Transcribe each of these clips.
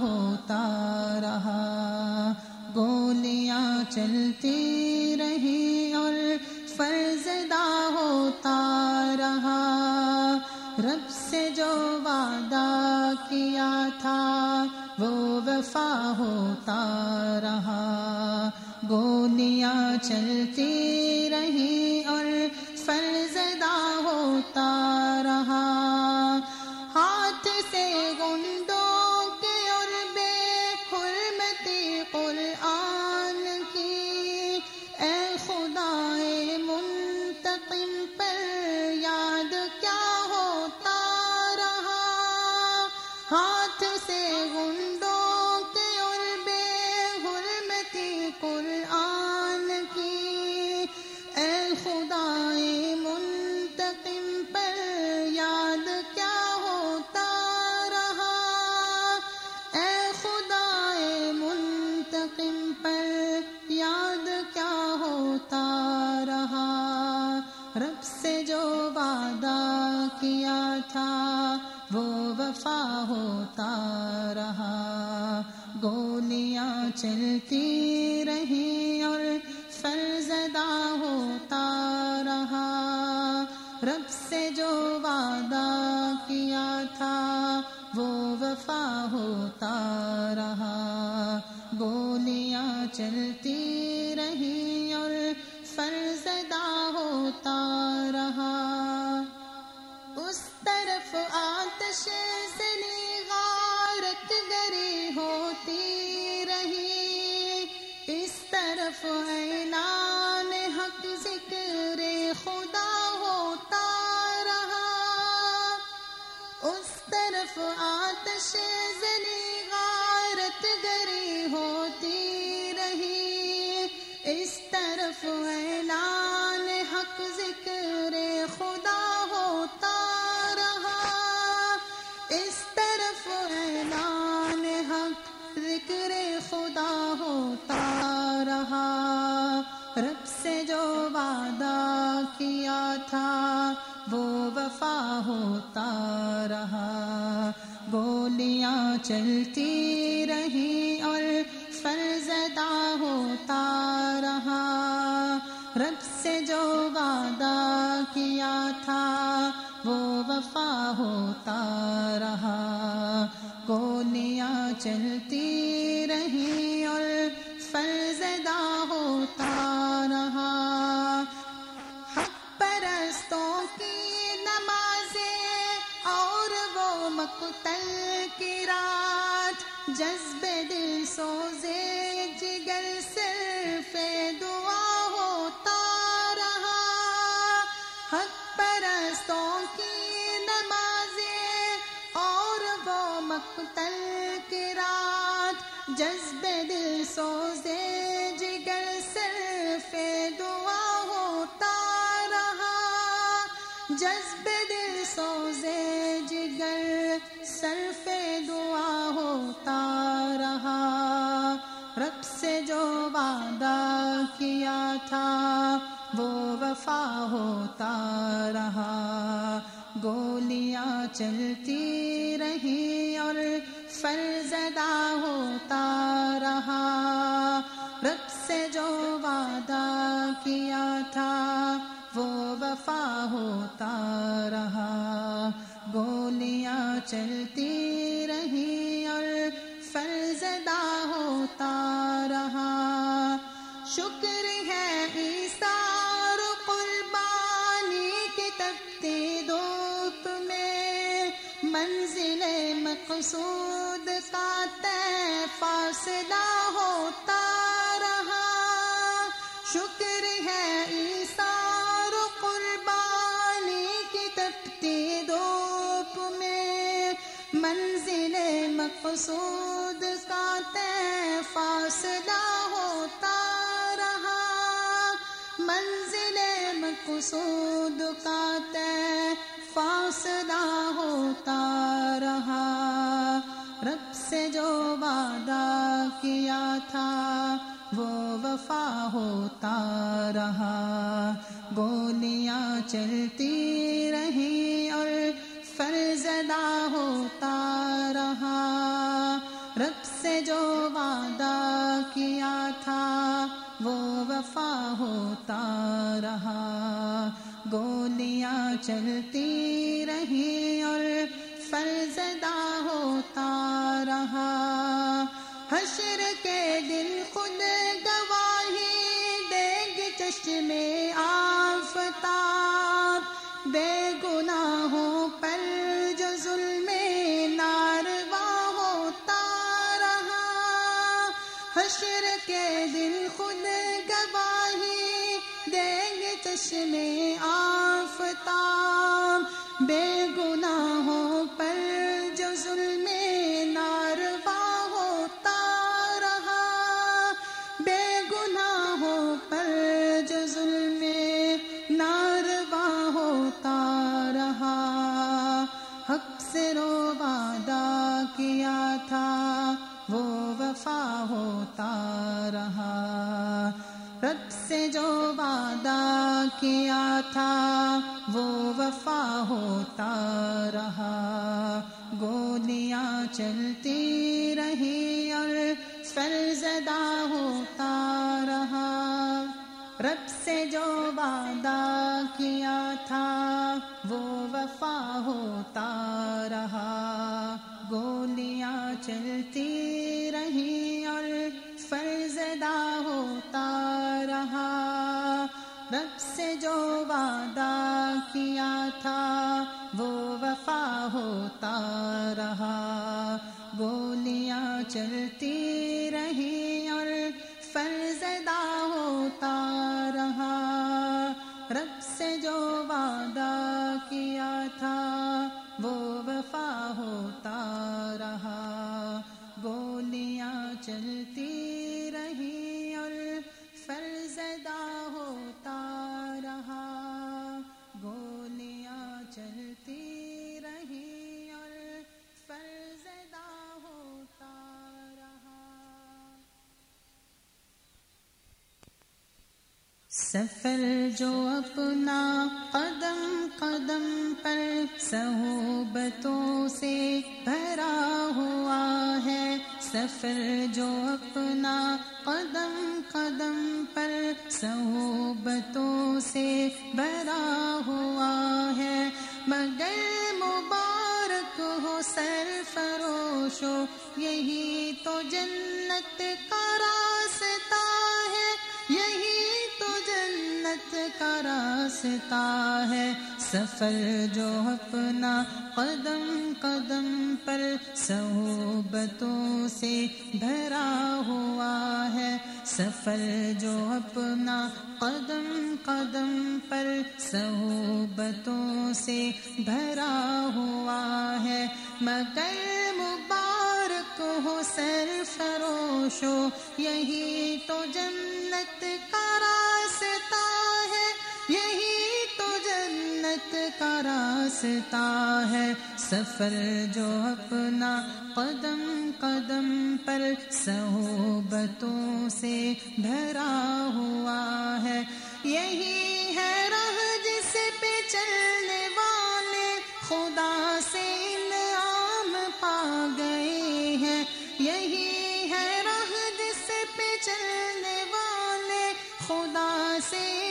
ہوتا رہا۔ گولیاں چلتی رہی اور فرزدہ ہوتا رہا۔ رب سے جو وعدہ کیا تھا وہ وفا ہوتا رہا۔ گولیاں چلتی رہی اور فرزدہ ہوتا تھا وہ وفا ہوتا رہا۔ گولیاں چلتی جذب دل سوزے، جگر صرف دعا ہوتا رہا۔ جذب دل سوزے، جگر صرف دعا ہوتا رہا۔ رب سے جو وعدہ کیا تھا، وہ وفا ہوتا رہا۔ گولیاں چلتی رہی اور فرزدہ ہوتا تھا، وہ وفا ہوتا رہا۔ گولیاں چلتی رہی اور فرض ہوتا رہا۔ شکر ہے ایسار قربانی کی تکتی دوپ میں۔ منزل مقصود کا تے فاصلہ ہوتا شکر ہے عیسار و قربانی کی تپتی دھوپ میں۔ منزل مقصود کا طے فاصلہ ہوتا رہا۔ منزل مقصود کا طے فاصلہ ہوتا رہا۔ رب سے جو وعدہ کیا تھا وہ وفا ہوتا رہا۔ گولیاں چلتی رہی اور فرزدہ ہوتا رہا۔ رب سے جو وعدہ کیا تھا، وہ وفا ہوتا رہا۔ گولیاں چلتی رہی اور فرزدہ ہوتا رہا۔ حشر کے دن میں آفتا آفتاب بے گناہوں پر جو ظلم ناروا ہوتا رہا، حشر کے دن خود گواہی دیں گے چشمے ہوتا رہا۔ رب سے جو وعدہ کیا تھا، وہ وفا ہوتا رہا۔ گولیاں چلتی رہی اور فرزدہ ہوتا رہا۔ رب سے جو وعدہ کیا تھا، وہ وفا ہوتا رہا۔ گولیاں چلتی وعدہ کیا تھا، وہ وفا ہوتا رہا۔ گولیاں چلتی رہی اور فرزدہ ہوتا رہا۔ رب سے جو وعدہ کیا تھا، وہ وفا ہوتا رہا۔ گولیاں چلتی سفر جو اپنا قدم قدم پر صحبتوں سے بھرا ہوا ہے۔ سفر جو اپنا قدم قدم پر صحبتوں سے بھرا ہوا ہے۔ مگر مبارک ہو سر فروشو یہی تو جنت کا راستہ جنت کا راستہ ہے۔ سفر جو اپنا قدم قدم پر صحبتوں سے بھرا ہوا ہے۔ سفر جو اپنا قدم قدم پر صحبتوں سے بھرا ہوا ہے۔ مگر مبارک ہو سر فروشو یہی تو جنت کا راستہ ہے۔ یہی جنت کا راستہ ہے سفر جو اپنا قدم قدم پر صحبتوں سے بھرا ہوا ہے۔ یہی ہے راہ جس پہ چلنے والے خدا سے انعام پا گئے ہیں۔ یہی ہے راہ جس پہ چلنے والے خدا سے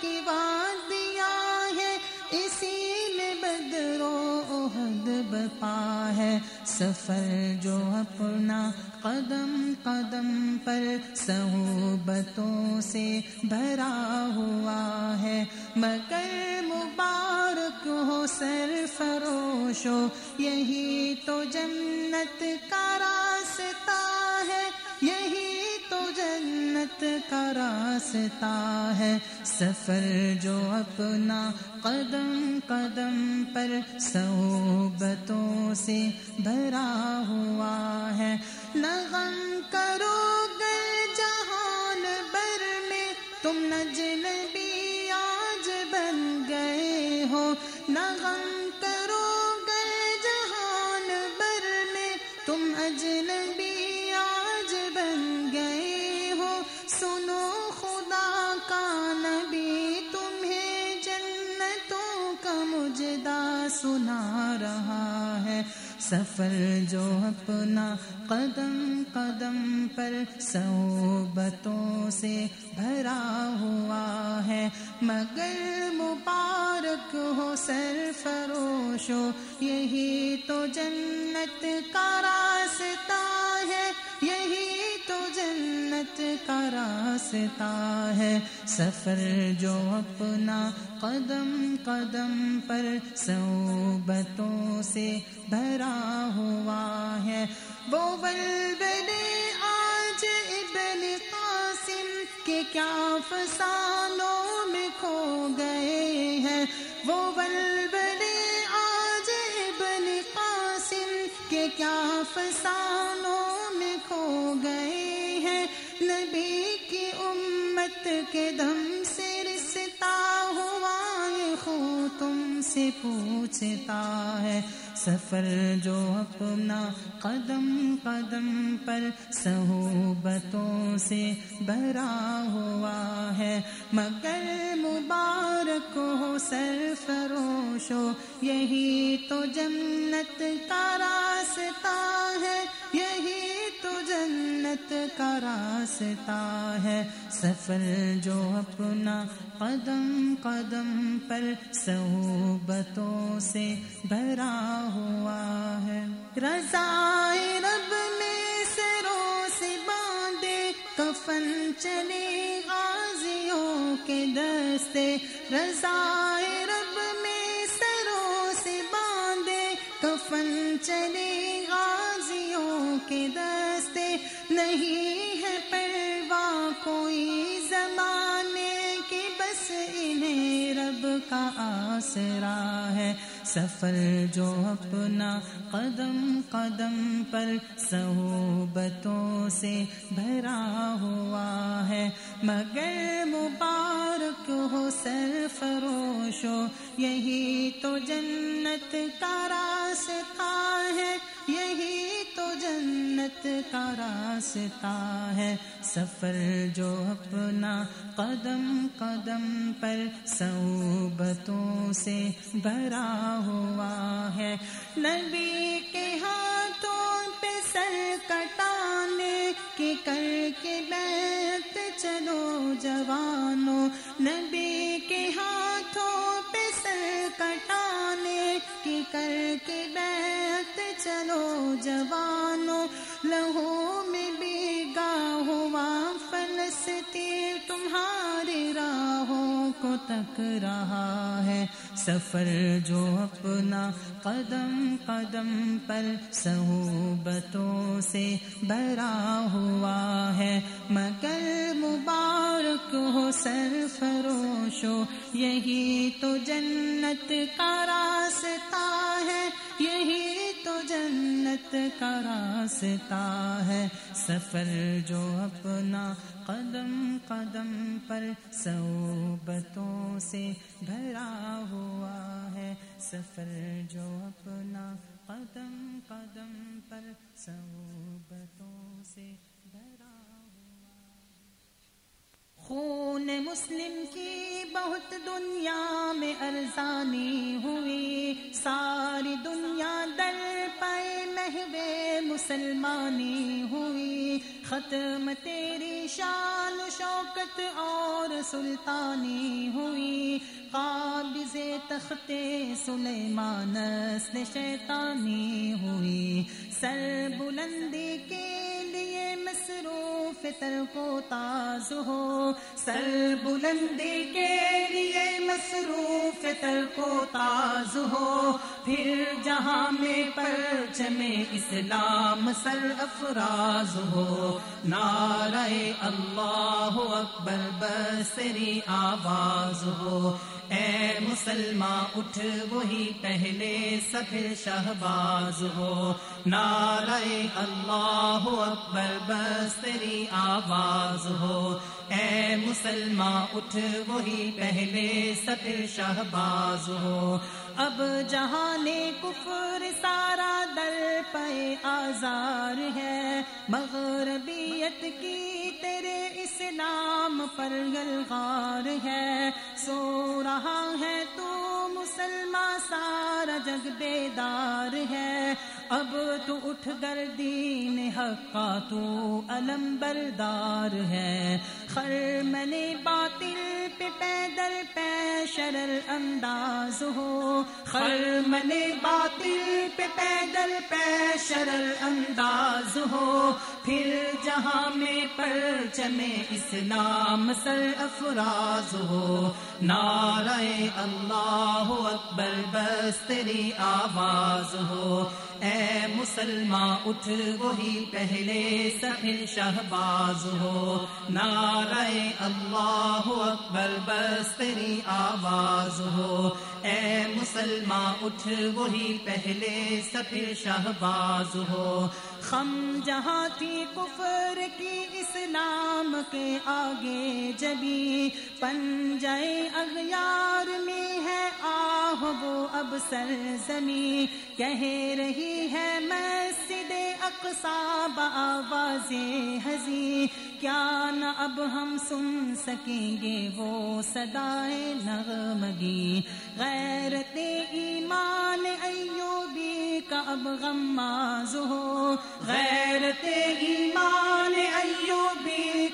کی وادیاں ہے اسی میں بدر و عہد بپا ہے۔ سفر جو اپنا قدم قدم پر صحبتوں سے بھرا ہوا ہے۔ مگر مبارک ہو سر فروشو یہی تو جنت کا راستہ ہے۔ یہی تو جنت کا راستہ ہے، سفر جو اپنا قدم قدم پر صحبتوں سے بھرا ہوا ہے۔ نہ غم کرو گے سفر جو اپنا قدم قدم پر صحبتوں سے بھرا ہوا ہے، مگر مبارک ہو سر فروش ہو یہی تو جنت کا راستہ ہے۔ یہی تو جنت کا راستہ ہے۔ سفر جو اپنا قدم قدم پر صحبتوں سے بھرا ہوا ہے۔ وہ بلبلے آج ابن قاسم کے کیا فسانوں میں کھو گئے ہیں۔ وہ بلبلے آج ابن قاسم کے کیا فسانوں گئے ہیں۔ نبی کی امت کے دم سے رستا ہوا یہ خو تم سے پوچھتا ہے۔ سفر جو اپنا قدم قدم پر صحبتوں سے بھرا ہوا ہے۔ مگر مبارک ہو سر فروشو یہی تو جنت کا راستہ ہے۔ جنت کا راستہ ہے۔ سفر جو اپنا قدم قدم پر صحبتوں سے بھرا ہوا ہے۔ رضائے رب میں سروں سے باندھے، کفن چلے غازیوں کے دستے۔ رضائے رب میں سروں سے باندھے، کفن چلے نہیں ہے پروا کوئی زمانے کی بس انہیں رب کا آسرا ہے۔ سفر جو اپنا قدم قدم پر صحبتوں سے بھرا ہوا ہے، مگر مبارک ہو سر فروشو یہی تو جنت کا راستہ ہے، یہی تو جنت کا راستہ ہے۔ سفر جو اپنا قدم قدم پر صحبتوں سے بھرا ہوا ہے۔ نبی کے ہاتھوں پہ سر کٹانے کی کر کے بیت چلو جوانوں۔ نبی کے ہاتھوں پہ سر کٹانے کی کر کے بیت چلو جوانوں۔ لہو کو تک رہا ہے۔ سفر جو اپنا قدم قدم پر صحبتوں سے بھرا ہوا ہے۔ مگر مبارک ہو سر فروشو یہی تو جنت کا راستہ ہے۔ یہی جنت کا راستہ ہے۔ سفر جو اپنا قدم قدم پر صوبتوں سے بھرا ہوا ہے۔ سفر جو اپنا قدم قدم پر صوبتوں سے خون مسلم کی بہت دنیا میں ارزانی ہوئی۔ ساری دنیا در پائے محو مسلمانی ہوئی۔ ختم تیری شان، شوکت اور سلطانی ہوئی۔ قابض تخت سلیمان نسل شیطانی ہوئی۔ سر بلندی کے لیے مصروف تر کو تاز ہو۔ سر بلندی کے لیے مصروف تر کو تاز ہو۔ پھر جہاں میں پرچم اسلام سر افراز ہو۔ نعرہ اللہ اکبر بسری آواز ہو۔ اے مسلمان، اٹھ وہی پہلے سفر شہباز ہو۔ نعرہ اللہ اکبر بس تیری آواز ہو۔ اے مسلمان اٹھ وہی پہلے سفر شہباز ہو۔ اب جہان کفر سارا در پہ آزار ہے، مغربیت کی تیرے اسلام پر گلغار ہے۔ سو رہا ہے تو مسلمان سارا جگ بیدار ہے۔ اب تو اٹھ کر دین حقا تو علم بردار ہے۔ خر منے باطل پہ پیدل پہ شرر انداز ہو۔ خر منے باطل پہ پیدل پہ شرر انداز ہو۔ پھر جہاں میں پر چمے اسلام سر افراز ہو۔ نعرہ اللہ اکبر بس تیری آواز ہو۔ اے مسلمان اٹھ وہی پہلے سفل شہباز ہو۔ نعرہ اللہ اکبر بس تیری آواز ہو۔ اے مسلمان اٹھ وہی پہلے سفل شہباز ہو۔ خم جہاں تھی کفر کی اسلام کے آگے جبی پن جائے اغیار میں ہے آہ وہ اب سر زمیں کہہ رہی ہے مسجد اقصا بآواز ہزی کیا نہ اب ہم سن سکیں گے وہ صدائے نغمگی۔ غیرت اب غماز ہو غیرت ایمان ایوبی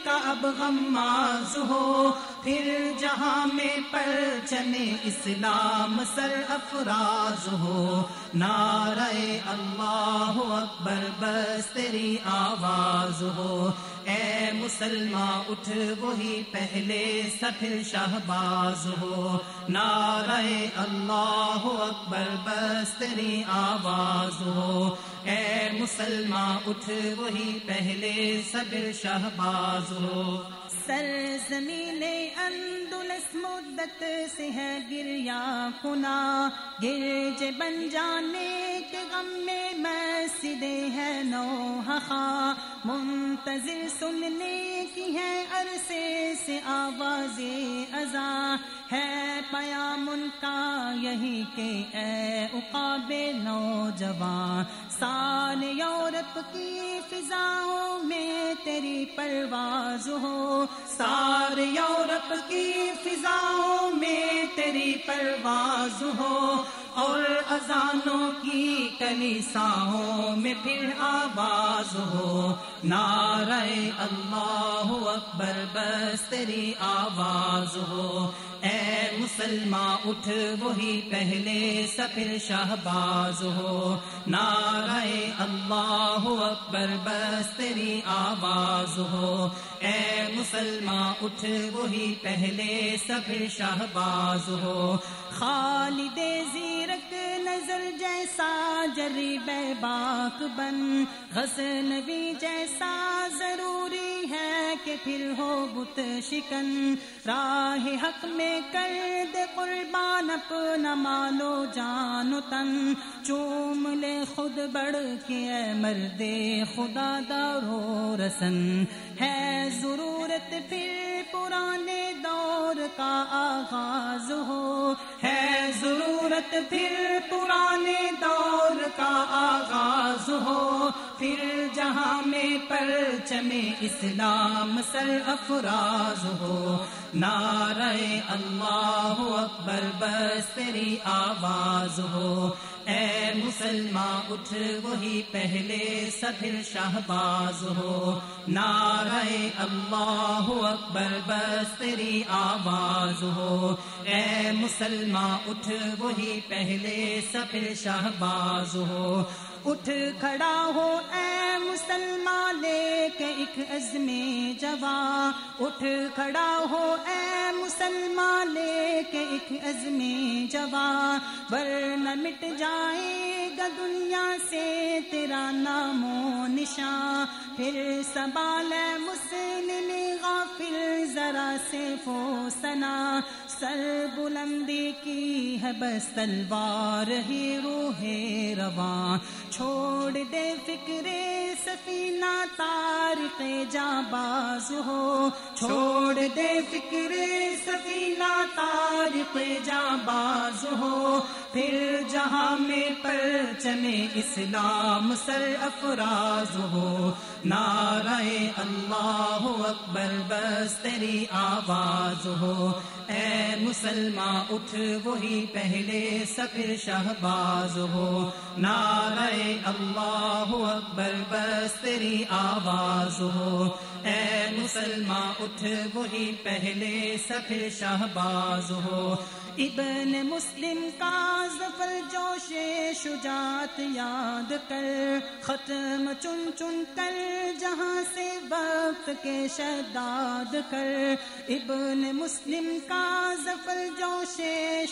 کا اب غماز ہو، پھر جہاں میں پر چنے اسلام سر افراز ہو۔ نعرہ اللہ اکبر، بس تیری آواز ہو۔ اے مسلمان اٹھ وہی پہلے سفر شہباز ہو۔ نعرہ اللہ اکبر، بس تیری آواز ہو۔ اے مسلمان اٹھ وہی پہلے سب شہباز ہو۔ سر زمین اندلس مدت سے ہے گریا کنا گرج بن جانے کے غم میں مسجدے ہے نو حقا منتظر سننے کی ہے عرصے سے آواز ازا ہے پیام ان کا یہی کہ اے اقاب نوجوان، سال یورپ کی فضاؤں میں تیری پرواز ہو۔ سار یورپ کی فضاؤں میں تیری پرواز ہو اور اذانوں کی کلیساؤں میں پھر آواز ہو۔ نعرہ اللہ اکبر، بس تیری آواز ہو۔ اے مسلمان اٹھ وہی پہلے سفر شہباز ہو۔ نعرہ اللہ اکبر، بس تیری آواز ہو۔ اے مسلمان اٹھ وہی پہلے سفر شہباز ہو۔ خالد زیرک نظر جیسا جری بے باک بن۔ غزنوی جیسا ضروری ہے کہ پھر ہو بت شکن۔ راہ حق میں کر دے قربان اپنا مالو جان تن۔ چوم لے خود بڑھ کے مرد خدا دارو رسن۔ ہے ضرورت پھر پرانے دور کا آغاز ہو۔ ہے ضرورت پھر پرانے دور کا آغاز ہو۔ پھر جہاں میں پر چمے اسلام سر افراز ہو، نعرہ اللہ اکبر بس تیری آواز ہو۔ اے مسلمان، اٹھ وہی پہلے سفر شہباز ہو۔ نعرہ اللہ اکبر بس تیری آواز ہو۔ اے مسلمان، اٹھ وہی پہلے سفر شہباز ہو۔ اٹھ کھڑا ہو، اے مسلمان، لے کے ایک عزم جوان۔ اٹھ کھڑا ہو، اے مسلمان، لے کے ایک عزم جوان۔ ورنہ مٹ جائے گا دنیا سے تیرا نام و نشان۔ پھر سبال مسلم غافل، ذرا سے فو سنا سر بلندی کی ہے بس تلوار ہی روح رواں۔ چھوڑ دے فکر سفینہ تارق جا باز ہو۔ چھوڑ دے فکر سفینہ تارق جا باز ہو۔ پھر جہاں میں پر چمے اسلام سر افراز ہو، نعرہ اللہ اکبر بس تیری آواز ہو۔ اے مسلمان، اٹھ وہی پہلے سفر شہباز ہو۔ نعرہ اللہ اکبر بس تیری آواز ہو۔ اے مسلمان، اٹھ وہی پہلے سفر شہباز ہو۔ ابن مسلم کا ظفر جوش شجاعت یاد کر۔ ختم چن چن کر جہاں سے وقت کے شداد کر۔ ابن مسلم کا ظفر جوش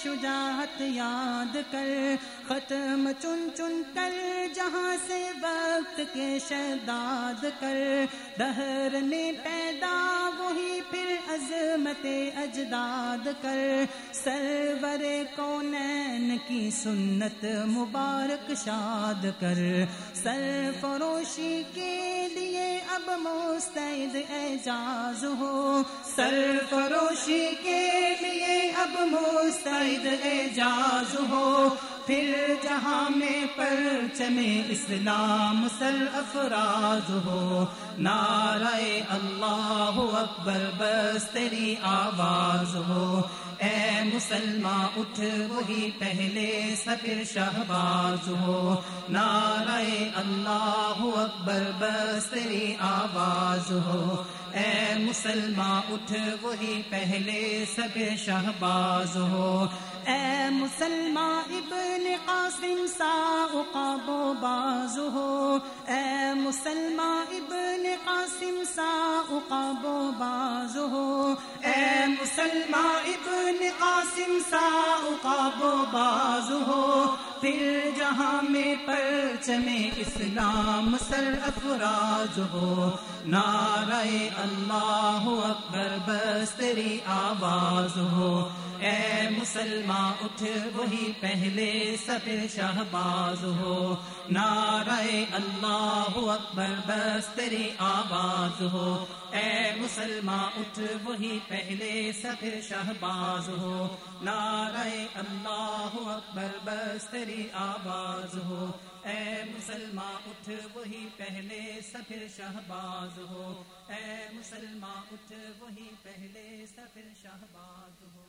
شجاعت یاد کر۔ ختم چن چن کر جہاں سے وقت کے شداد کر۔ دہر میں پیدا، وہی پھر عظمت اجداد کر۔ سر سرور کونین کی سنت مبارک شاد کر۔ سر فروشی کے لیے اب مستعد اعجاز ہو۔ سر فروشی کے لیے اب مستعد اعجاز ہو۔ پھر جہاں میں پر چمے اسلام سر افراز ہو۔ نعرہ اللہ اکبر، بس تیری آواز ہو۔ اے مسلمان، اٹھ وہی پہلے سفر شہباز ہو۔ نعرہ اللہ اکبر، بس تیری آواز ہو۔ اے مسلمان اٹھ وہی پہلے سفر شہباز ہو۔ اے مسلمان ابن قاسم سا اقاب و باز ہو۔ اے مسلمان ابن قاسم سا اقاب و باز ہو۔ اے مسلمان ابن قاسم سا اقاب و باز ہو۔ پھر جہاں میں پرچمے اسلام سر افراز ہو۔ نعرہ اللہ اکبر، بس تیری آواز ہو۔ اے مسلمان، اٹھ وہی پہلے سب شہباز ہو۔ نعرہ اللہ اکبر، بس تیری آواز ہو۔ اے مسلمان، اٹھ وہی پہلے سب شہباز ہو۔ نعرہ اللہ اکبر، بس تیری آواز ہو۔ اے مسلمان، اٹھ وہی پہلے سفر شہباز ہو۔ اے مسلمان، اٹھ وہی پہلے سفر شہباز ہو۔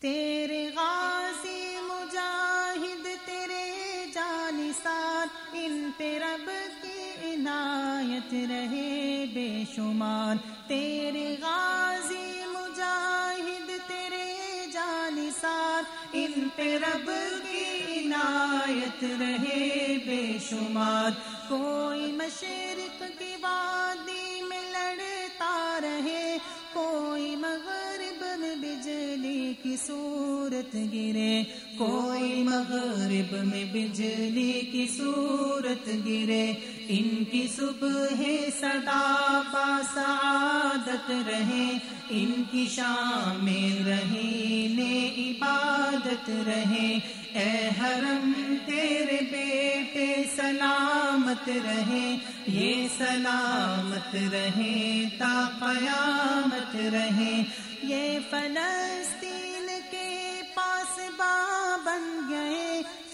تیرے غازی مجاہد، تیرے جانسار ان پہ رب کی عنایت رہے بے شمار۔ تیرے غازی مجاہد، تیرے جانسار ان پہ رب کی عنایت رہے بے شمار۔ کوئی مشرق کی وادی میں لڑتا رہے، کوئی مغرب میں بجلی کی صورت گرے۔ کوئی مغرب میں بجلی کی صورت گرے۔ ان کی صبح صدا با سعادت رہے، ان کی شام رہی عبادت رہے۔ اے حرم، تیرے بیٹے سلامت رہے۔ یہ سلامت رہے تا قیامت رہے۔ یہ فلسطین کے پاس با بن گئے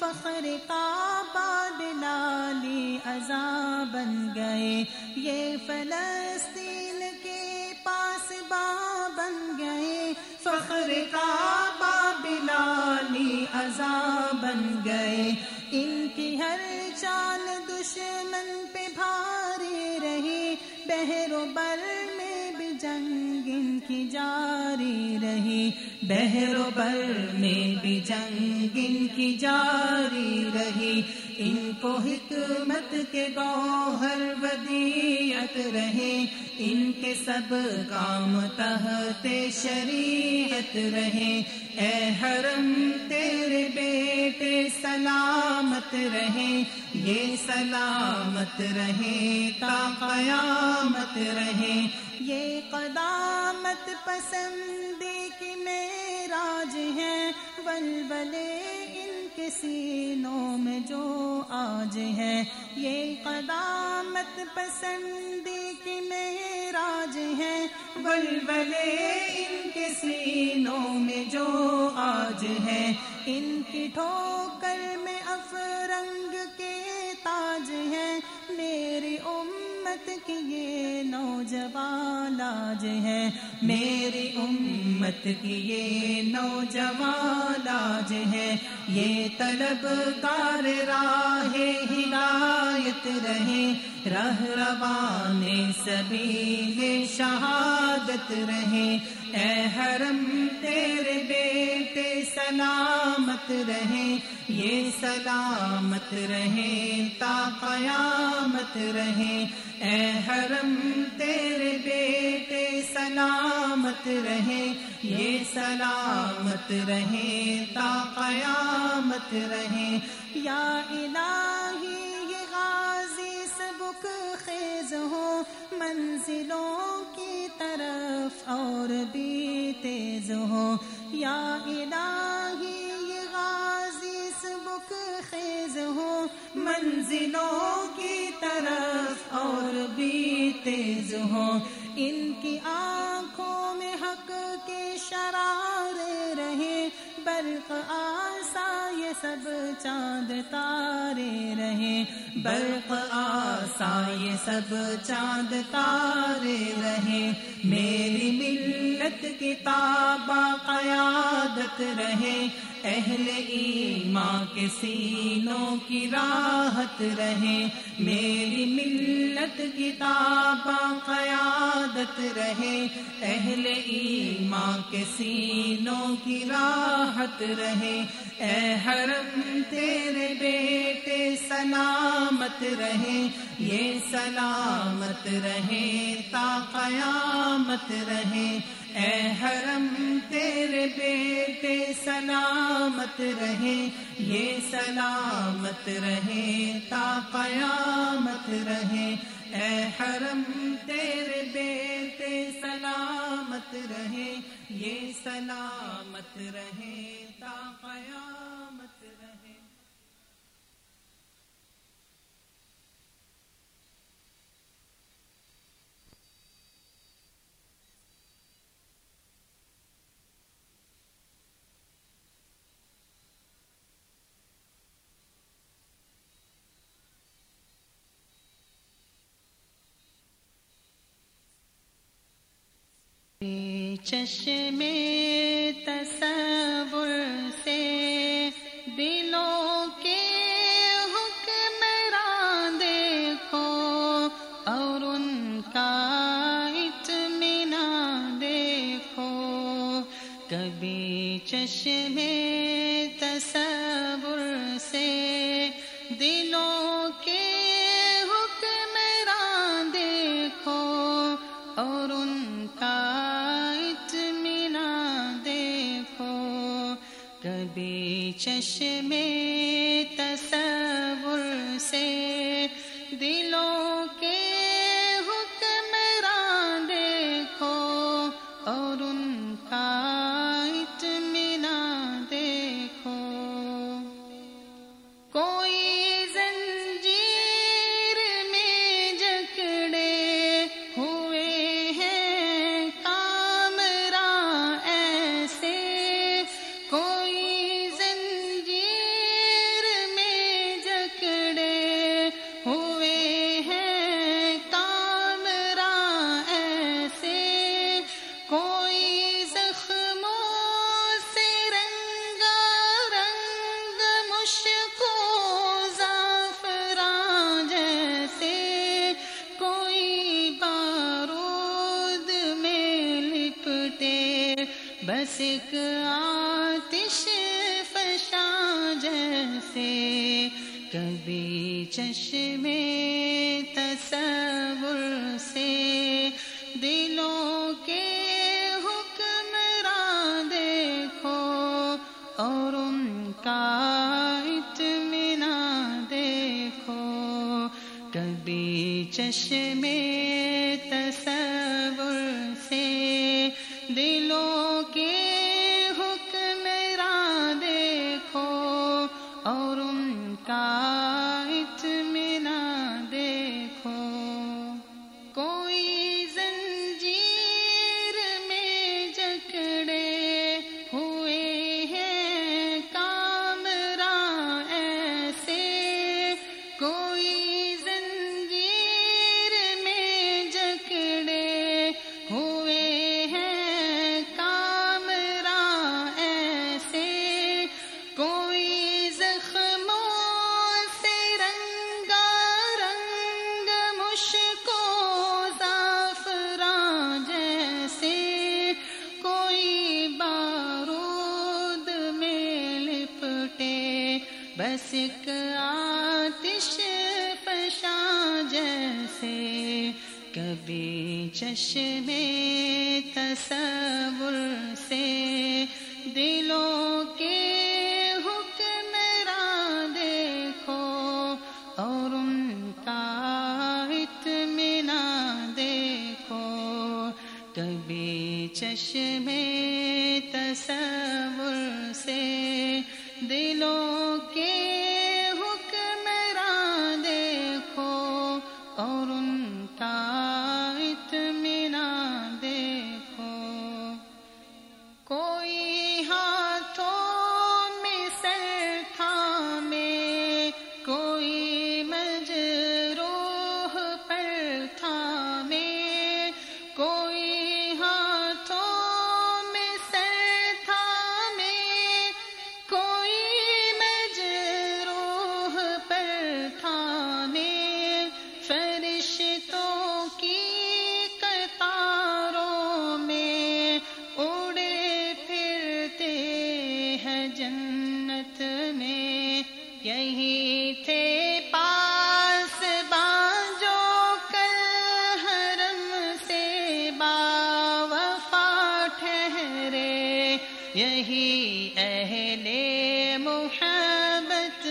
فخر کا باد لالی ازا بن گئے۔ یہ فلسطین کے پاس با بن گئے۔ فخر کا بابلالی ازا بن گئے۔ ان کی ہر چال دشمن پہ بھاری رہی۔ بہر و بر میں بھی جنگ ان کی جاری رہی۔ بحر و بر میں بھی جنگ ان کی جاری رہی۔ ان کو حکمت کے گوہر ودیت رہے۔ ان کے سب کام تحت شریعت رہے۔ اے حرم، تیرے بیٹے سلامت رہے، یہ سلامت رہے، تا قیامت رہے۔ یہ قدامت پسندی کی میراج ہے ولولے ان کے سینوں میں جو آج ہے۔ یہ قدامت پسندی کی میراج ہے ولولے ان کے سینوں میں جو تاج ہے۔ ان کی ٹھوکر میں افرنگ کے تاج ہے۔ میری امت کی یہ نوجوان لاج ہے۔ میری امت کی یہ نوجوان لاج ہے۔ یہ طلب کار راہ ہدایت رہے۔ رہ روان سبھی یہ شہادت رہے۔ اے حرم تیرے بیٹے سلامت رہے۔ یہ سلامت رہے تا قیامت رہے۔ اے حرم تیرے بیٹے سلامت رہے۔ یہ سلامت رہے تا قیامت رہے۔ یا الہی، یہ غازی سبک خیز ہو۔ منزلوں کی طرف اور بھی تیز ہو۔ یا الہی، یہ غازی سبک خیز ہو۔ منزلوں کی طرف اور بھی تیز ہو۔ ان کی آنکھوں میں حق کے شرارے رہے۔ برق آسا، یہ سب چاند تارے رہے۔ برق آسا، یہ سب چاند تارے رہے۔ میری ملت کتاب قیادت رہے۔ اہل ایمان کے سینوں کی راحت رہے، میری ملت کتاب قیادت رہے۔ اہل ایمان کے سینوں کی راحت رہے۔ اے حرم، تیرے بیٹے سلامت رہے۔ یہ سلامت رہے تا قیامت رہے۔ اے حرم، تیرے بیٹے سلامت رہے، یہ سلامت رہے، تا قیامت رہے۔ اے حرم، تیرے بیٹے سلامت رہے، یہ سلامت رہے، تا قیامت رہے چشمے تصور سے دلوں کے حکمران دیکھو اور ان کا اطمینان دیکھو کبھی چشمے چشمے تصور سے یہی تھے پاس باجو کل حرم سے با وفا ٹھہرے۔ یہی اہل محبت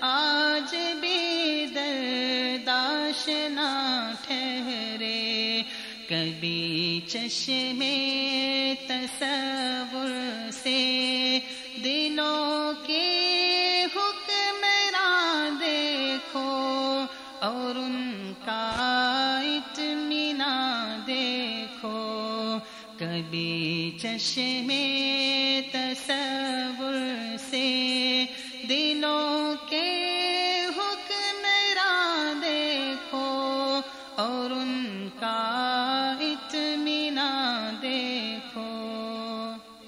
آج بھی درداشنا ٹھہرے۔ کبھی چشمے تصور بھی چشم تصور سے دلوں کے حکم را دیکھو اور ان کا اتمنا دیکھو۔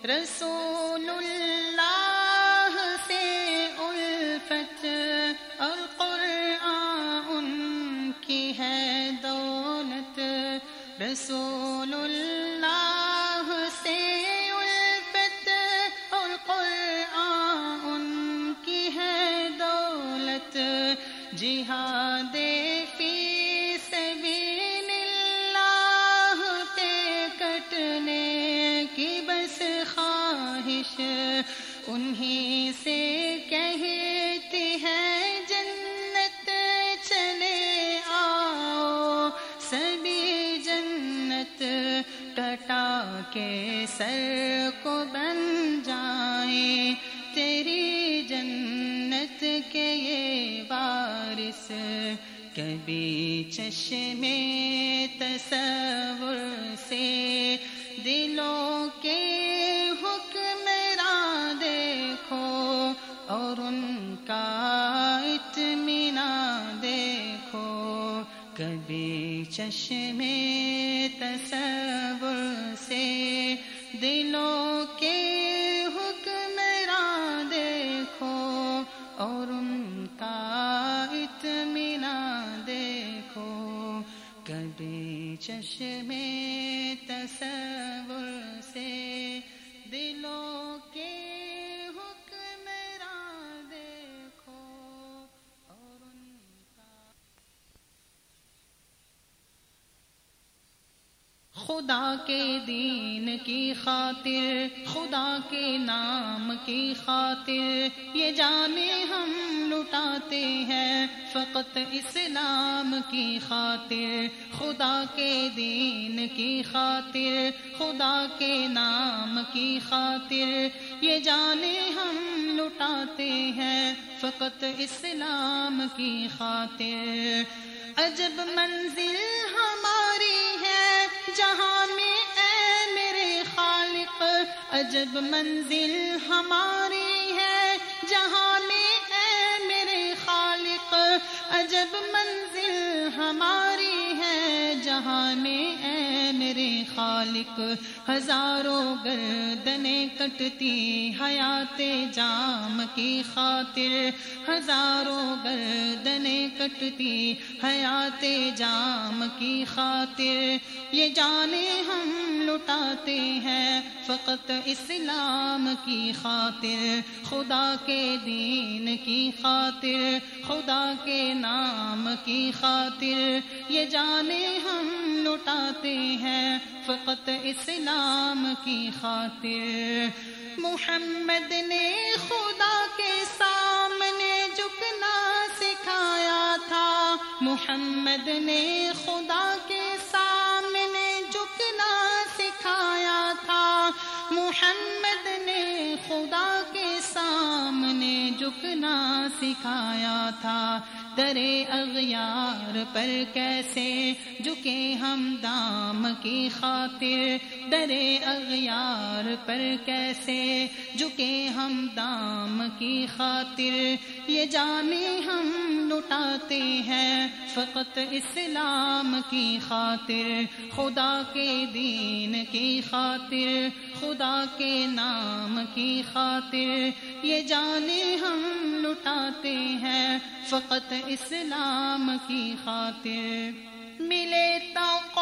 رسول اللہ سے الفت اور قرآن ان کی ہے دولت۔ رسول سر کو بن جائیں۔ تیری جنت کے یہ وارث، کبھی چشمے تصور سے دلوں کے حکم را دیکھو اور ان کا اطمینان دیکھو۔ کبھی چشمے خدا کے دین کی خاطر، خدا کے نام کی خاطر۔ یہ جانے ہم لٹاتے ہیں فقط اسلام کی خاطر۔ خدا کے دین کی خاطر، خدا کے نام کی خاطر۔ یہ جانے ہم لٹاتے ہیں فقط اسلام کی خاطر۔ عجب منزل ہماری جہاں میں اے میرے خالق، عجب منزل ہماری ہے۔ جہاں میں اے میرے خالق، عجب منزل ہماری ہے جہاں میں اے میرے خالق، ہزاروں گردنے کٹتی، حیات جام کی خاطر ہزاروں گردنے کٹتی، حیات جام کی خاطر، یہ جانے ہم لٹاتے ہیں، فقط اسلام کی خاطر، خدا کے دین کی خاطر، خدا کے نام کی خاطر۔ یہ جانے ہم لٹاتے ہیں، فقط اسلام کی خاطر۔ محمد نے خدا کے سامنے جھکنا سکھایا تھا۔ محمد نے خدا کے محمد نے خدا کے سامنے جھکنا سکھایا تھا۔ درے اغیار پر کیسے؟ جھکے ہم دام کی خاطر درے اغیار پر کیسے؟ جھکے ہم دام کی خاطر، یہ جانے ہم لٹاتے ہیں فقط اسلام کی خاطر، خدا کے دین کی خاطر، خدا کے نام کی خاطر، یہ جانے ہم لٹاتے ہیں فقط اسلام کی خاطر ملے تو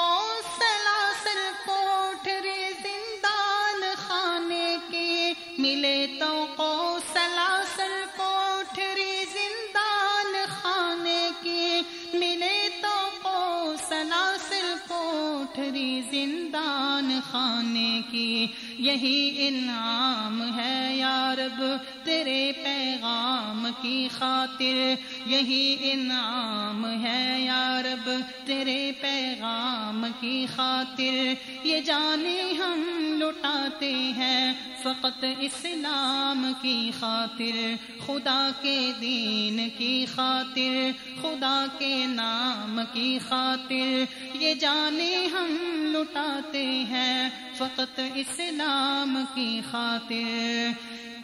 سلاسل کوٹری زندان خانے کی ملے تو سلاسل کوٹری زندان خانے کی ملے تو سلاسل کوٹری زندان خانے کی یہی انعام ہے یارب تیرے پیغام کی خاطر یہی انعام ہے یارب تیرے پیغام کی خاطر۔ یہ جانے ہم لٹاتے ہیں فقط اسلام کی خاطر۔ خدا کے دین کی خاطر، خدا کے نام کی خاطر۔ یہ جانے ہم لٹاتے ہیں فقط اسلام کی خاطر۔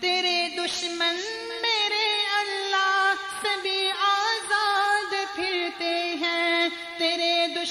تیرے دشمن میرے اللہ، سبھی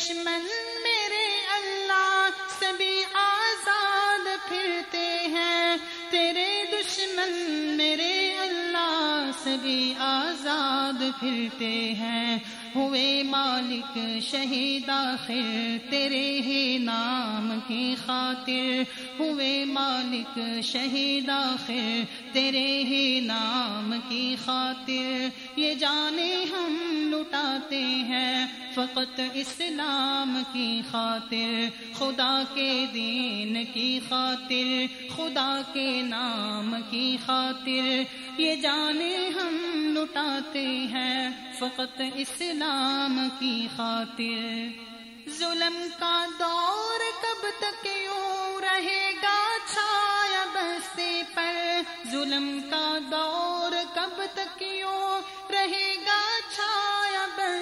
دشمن میرے اللہ، سبھی آزاد پھرتے ہیں۔ تیرے دشمن میرے اللہ، سبھی آزاد پھرتے ہیں۔ ہوئے مالک شہید آخر، تیرے ہی نام کی خاطر۔ ہوئے مالک شہید آخر، تیرے ہی نام کی خاطر۔ یہ جانے ہم لٹاتے ہیں فقط اسلام کی خاطر، خدا کے دین کی خاطر، خدا کے نام کی خاطر۔ یہ جانے ہم لٹاتے ہیں فقط اسلام کی خاطر۔ ظلم کا دور کب تک یوں رہے گا چھایا بستے پر؟ ظلم کا دور کب تک یوں رہے گا چھایا بستے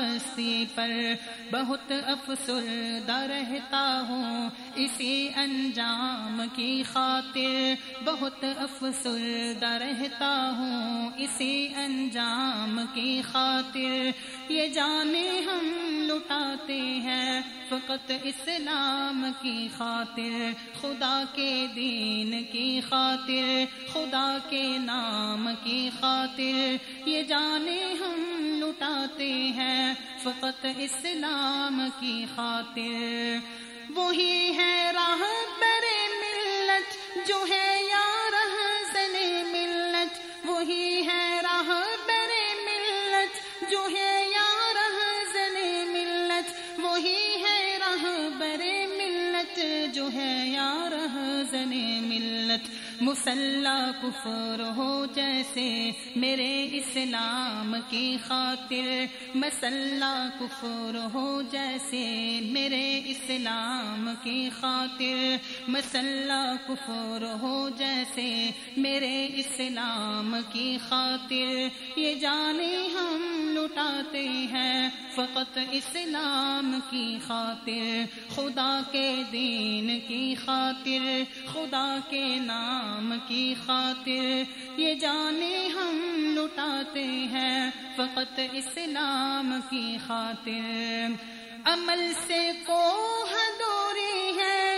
ہستی پر بہت افسردہ رہتا ہوں۔ اسی انجام کی خاطر بہت افسردہ رہتا ہوں۔ اسی انجام کی خاطر یہ جانے ہم لٹاتے ہیں، فقط اسلام کی خاطر، خدا کے دین کی خاطر، خدا کے نام کی خاطر۔ یہ جانے ہم لٹاتے ہیں، فقط اسلام کی خاطر۔ وہی ہے راہ برے ملت جو ہے یا مسلح کفر ہو جیسے میرے اسلام کی خاطر مسلح کفر ہو جیسے میرے اسلام کی خاطر مسلح کفر ہو جیسے میرے اسلام کی خاطر یہ جانے ہم لٹاتے ہیں فقط اسلام کی خاطر خدا کے دین کی خاطر خدا کے نام کی خاطر یہ جانے ہم لٹاتے ہیں فقط اسلام کی خاطر عمل سے کو دوری ہے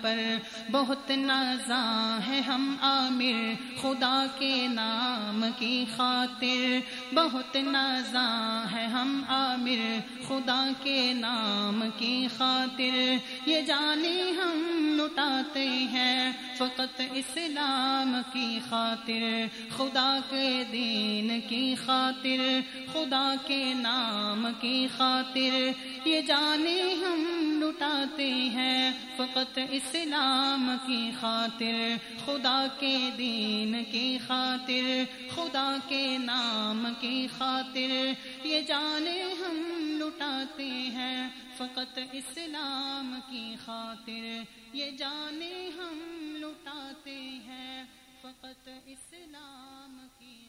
پر بہت نازاں ہے ہم عامر، خدا کے نام کی خاطر۔ بہت نازاں ہے ہم عامر، خدا کے نام کی خاطر۔ یہ جانے ہم لٹاتے ہیں فقط اسلام کی خاطر۔ خدا کے دین کی خاطر، خدا کے نام کی خاطر۔ یہ جانے ہم لٹاتے ہیں فقط اسلام کی خاطر، خدا کے دین کی خاطر، خدا کے نام کی خاطر۔ یہ جانے ہم لٹاتے ہیں فقط اسلام کی خاطر۔ یہ جانے ہم لٹاتے ہیں فقط اسلام کی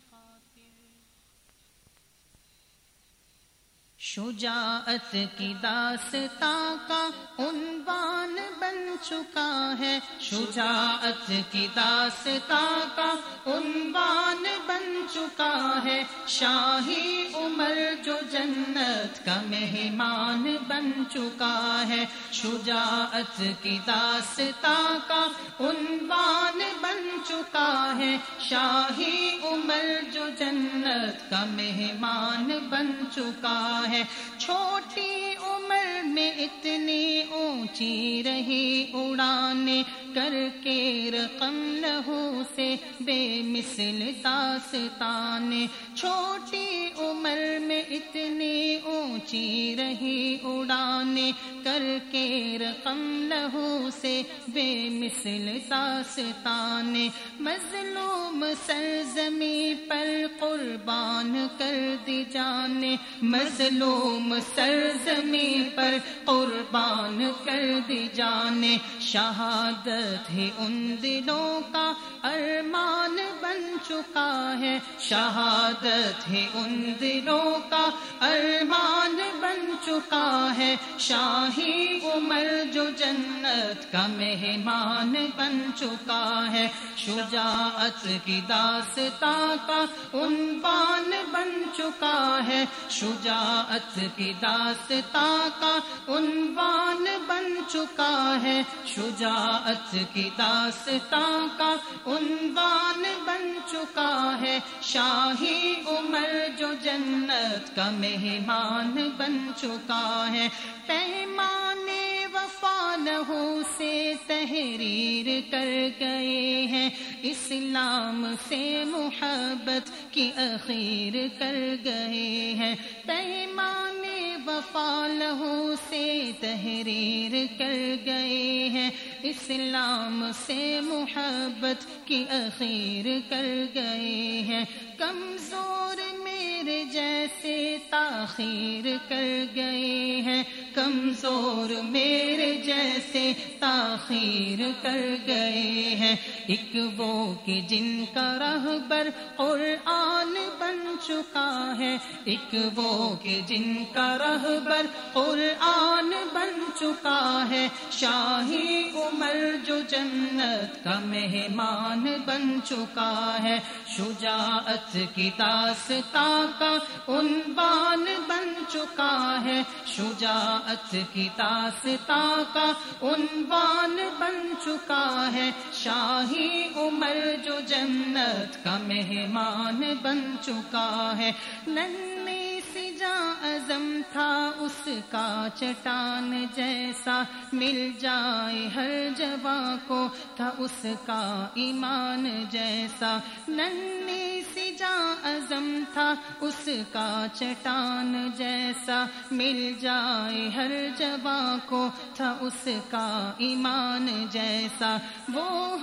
شجاعت کی داستہ کا عنوان بن چکا ہے۔ شجاعت کی داستہ کا عنوان بن چکا ہے۔ شاہی عمر جو جنت کا مہمان بن چکا ہے۔ شجاعت کی داستہ کا عنوان بن چکا ہے۔ شاہی عمر جو جنت کا مہمان بن چکا ہے چھوٹی عمر میں اتنی اونچی رہی اڑانے۔ کر کے رقم لہو سے بے مثل داستان۔ چھوٹی عمر میں اتنی اونچی رہی اڑانے کر کے رقم لہو سے بے مثل داستان۔ مظلوم سرزمی پر قربان کر دی جانے مظلوم سرزمی پر قربان کر دی جانے شہادت ہی ان دلوں کا ارمان بن چکا ہے۔ شہادت ہی ان دلوں کا ارمان بن چکا ہے۔ شاہی عمر جو جنت کا مہمان بن چکا ہے۔ شجاعت کی داستا کا عنوان بن چکا ہے۔ شجاعت کی داستا کا عنوان بن چکا ہے۔ شجاعت کی داستا کا عنوان بن چکا ہے۔ شاہی عمر جو جنت کا مہمان بن چکا ہے۔ پیمانے وفا لہو سے تحریر کر گئے ہیں۔ اسلام سے محبت کی اخیر کر گئے ہیں۔ پیمانے وفا لہو سے تحریر کر گئے ہیں۔ اسلام سے محبت کی اخیر کر گئے ہیں۔ کمزور میرے جیسے تاخیر کر گئے ہیں۔ کمزور میرے جیسے تاخیر کر گئے ہیں۔ ایک وہ کہ جن کا رہبر قرآن بن چکا ہے۔ ایک وہ کہ جن کا رہبر قرآن بن چکا ہے۔ شاہی عمر جو جنت کا مہمان بن چکا ہے۔ شجاعت کی داستا کا عنوان بن چکا ہے۔ شجاعت کی داستا کا عنوان بن چکا ہے۔ شاہی عمر جو جنت کا مہمان بن چکا ہے۔ ننی سی جا عزم تھا اس کا چٹان جیسا۔ مل جائے ہر جوان کو تھا اس کا ایمان جیسا۔ ننی سی جا عزم تھا اس کا چٹان جیسا۔ مل جائے ہر جوان کو تھا اس کا ایمان جیسا۔ وہ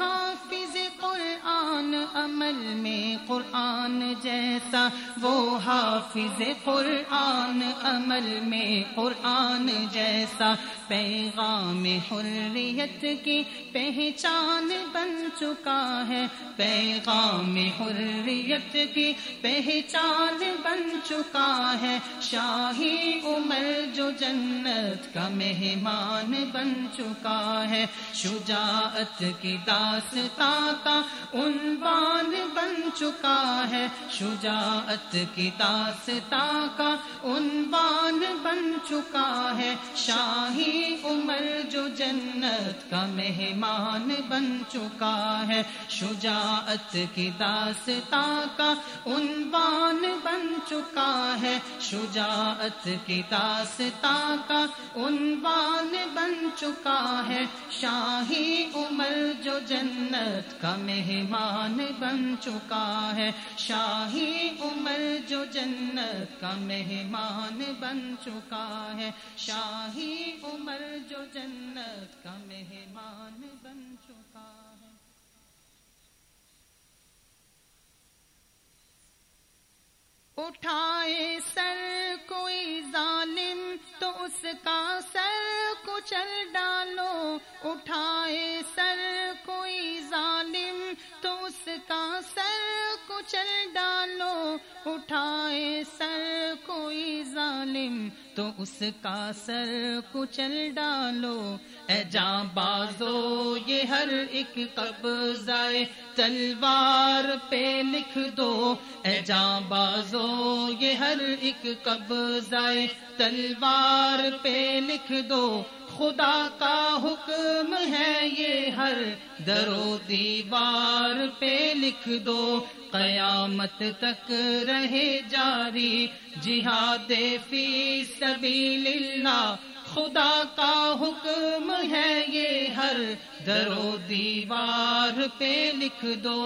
حافظ قرآن عمل میں قرآن جیسا، وہ حافظ قرآن عمل میں قرآن جیسا۔ پیغام حریت کی پہچان بن چکا ہے۔ پیغام حریت کی پہچان بن چکا ہے۔ شاہی عمر جو جنت کا مہمان بن چکا ہے۔ شجاعت کی داستا کا عنوان بن چکا ہے، شجاعت کی داستا کا عنوان بن چکا ہے۔ شاہی عمر جو جنت کا مہمان بن چکا ہے، شجاعت کی داستا کا عنوان بن چکا ہے۔ شجاعت کی داستا کا عنوان بن چکا ہے۔ شاہی عمر جو جنت جنت کا مہمان بن چکا ہے۔ شاہی عمر جو جنت کا مہمان بن چکا ہے۔ شاہی عمر جو جنت کا مہمان بن چکا اٹھائے سر کوئی ظالم تو اس کا سر کچل ڈالو اٹھائے سر کوئی ظالم تو اس کا سر کچل ڈالو اٹھائے سر کوئی ظالم تو اس کا سر کچل ڈالو اے جاں بازو، یہ ہر ایک قبضہ تلوار پہ لکھ دو۔ اے جاں بازو، یہ ہر ایک قبضہ تلوار پہ لکھ دو۔ خدا کا حکم ہے یہ ہر درو دیوار پہ لکھ دو۔ قیامت تک رہے جاری جہاد فی سبیل اللہ۔ خدا کا حکم ہے یہ ہر درو دیوار پہ لکھ دو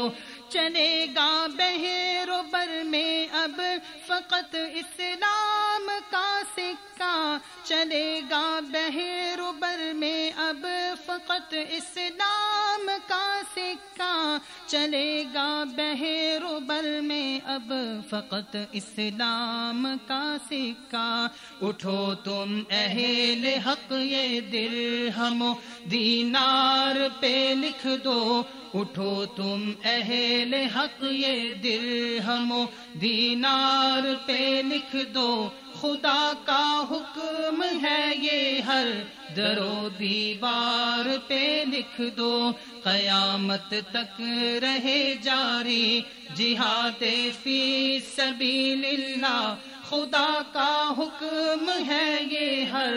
چلے گا بہر بر میں اب فقط اسلام کا سکہ چلے گا بہر بر میں اب فقط اسلام کا سکہ چلے گا بہر بر میں اب فقط اسلام کا سکہ اٹھو تم اہل حق یہ دل ہم دینار پہ لکھ دو اٹھو تم اہل حق، یہ دل ہم دینار پہ لکھ دو۔ خدا کا حکم ہے یہ ہر درو دیوار پہ لکھ دو۔ قیامت تک رہے جاری جہاد فی سبیل اللہ۔ خدا کا حکم ہے یہ ہر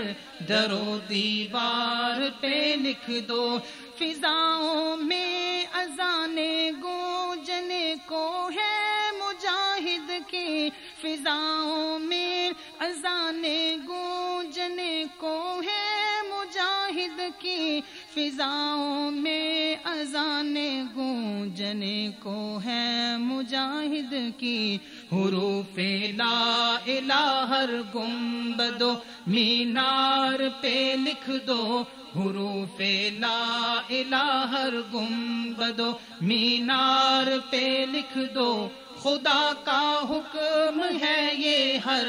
درو دیوار پہ لکھ دو۔ فضاؤں میں اذان گونجنے کو ہے مجاہد کی۔ فضاؤں میں اذان گونجنے کو ہے مجاہد کی۔ فضاؤں میں اذان گونجنے کو ہے مجاہد کی۔ حروف لا الہ ہر گنبدو مینار پہ لکھ دو۔ حروف لا الہ ہر گنبدو، مینار پہ لکھ دو۔ خدا کا حکم ہے یہ ہر۔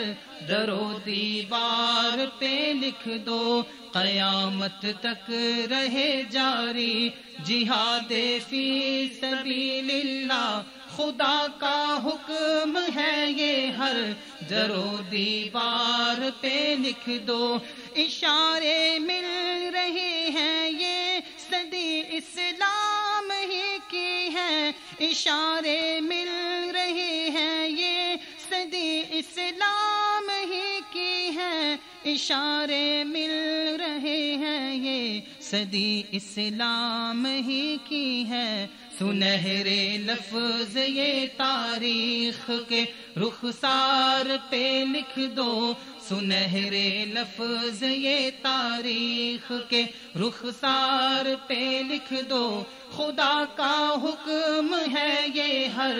درو دیوار پہ لکھ دو۔ قیامت تک رہے جاری۔ جہاد فی سبیل اللہ۔ خدا کا حکم ہے یہ ہر۔ درو دیوار پہ لکھ دو۔ اشارے مل رہے ہیں، یہ صدی اسلام ہی کی ہے۔ اشارے مل رہے ہیں، یہ صدی اسلام ہی کی ہے۔ اشارے مل رہے ہیں، یہ صدی اسلام ہی کی ہے۔ سنہرے لفظ یہ تاریخ کے رخسار پہ لکھ دو۔ سنہرے لفظ یہ تاریخ کے رخسار پہ لکھ دو۔ خدا کا حکم ہے یہ ہر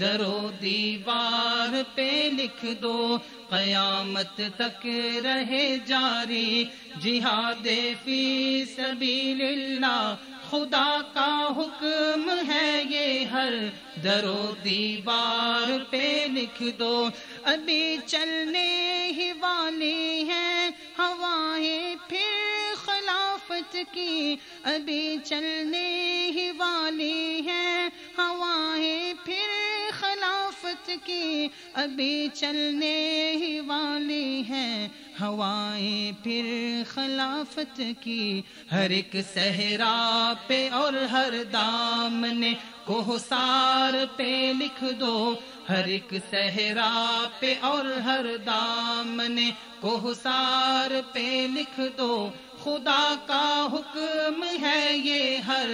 درو دیوار پہ لکھ دو۔ قیامت تک رہے جاری۔ جہاد فی سبیل اللہ۔ خدا کا حکم ہے یہ ہر درو دیوار پہ لکھ دو۔ ابھی چلنے ہی والی ہیں، ہوائیں پھر خلافت کی ابھی چلنے ہی والی ہے ہوائیں پھر خلافت کی ابھی چلنے ہی والی ہیں ہوائیں پھر خلافت کی ہر ایک صحرا پہ اور ہر دام نے کوہسار پہ لکھ دو۔ ہر ایک صحرا پہ اور ہر دام نے کوہسار پہ لکھ دو۔ خدا کا حکم ہے یہ ہر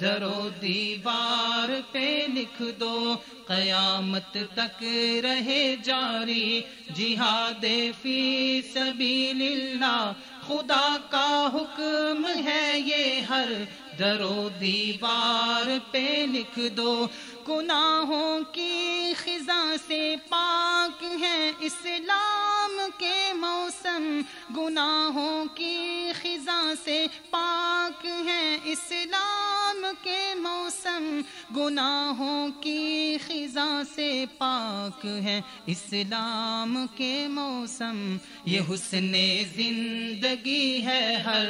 درو دیوار پہ لکھ دو۔ قیامت تک رہے جاری جہاد فی سبیل اللہ۔ خدا کا حکم ہے یہ ہر درو دیوار پہ لکھ دو گناہوں کی خزاں سے پاک ہے اسلام کے موسم۔ گناہوں کی خزاں سے پاک ہے اسلام کے موسم۔ گناہوں کی خزاں سے پاک ہے اسلام کے موسم۔ یہ حسن زندگی ہے ہر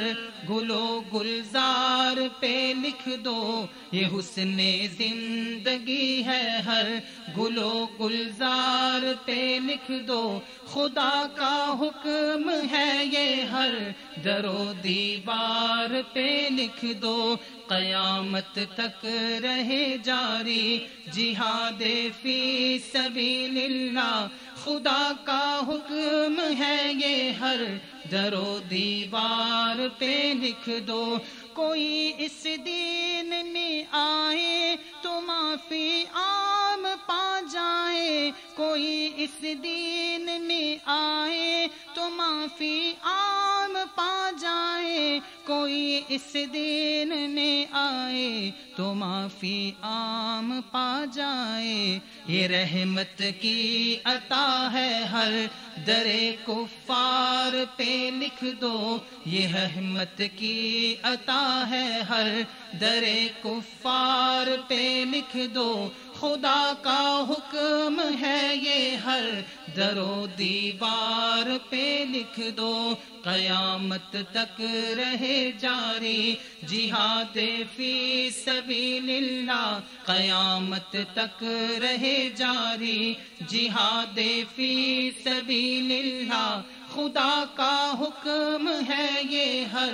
گلو گلزار پہ لکھ دو۔ یہ حسن زندگی ہے ہر گلو گلزار پہ لکھ دو۔ خدا کا حکم ہے یہ ہر درو دیوار پہ لکھ دو۔ قیامت تک رہے جاری۔ جہاد فی سبیل اللہ۔ خدا کا حکم ہے یہ ہر درو دیوار پہ لکھ دو۔ کوئی اس دین میں آئے تو معافی عام پا جائے۔ کوئی اس دین میں آئے تو معافی عام پا جائے۔ کوئی اس دین میں آئے تو معافی عام پا جائے۔ یہ رحمت کی عطا ہے ہر درے کفار پہ لکھ دو۔ یہ رحمت کی عطا ہے ہر درے کفار پہ لکھ دو۔ خدا کا حکم ہے یہ ہر درو دیوار پہ لکھ دو۔ قیامت تک رہے جاری جہاد فی سبیل اللہ۔ قیامت تک رہے جاری جہاد فی سبیل اللہ۔ خدا کا حکم ہے یہ ہر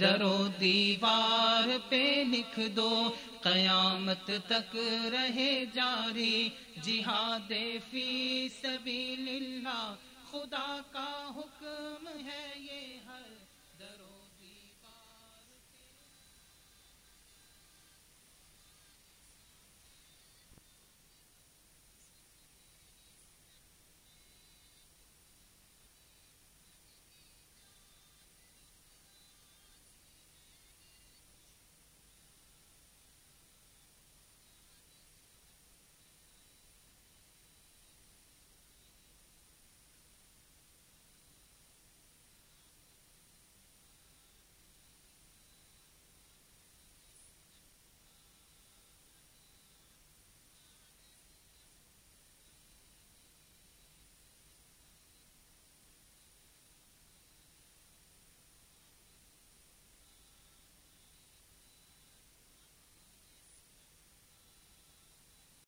درو دیوار پہ لکھ دو۔ قیامت تک رہے جاری۔ جہاد فی سبیل اللہ۔ خدا کا حکم ہے یہ ہر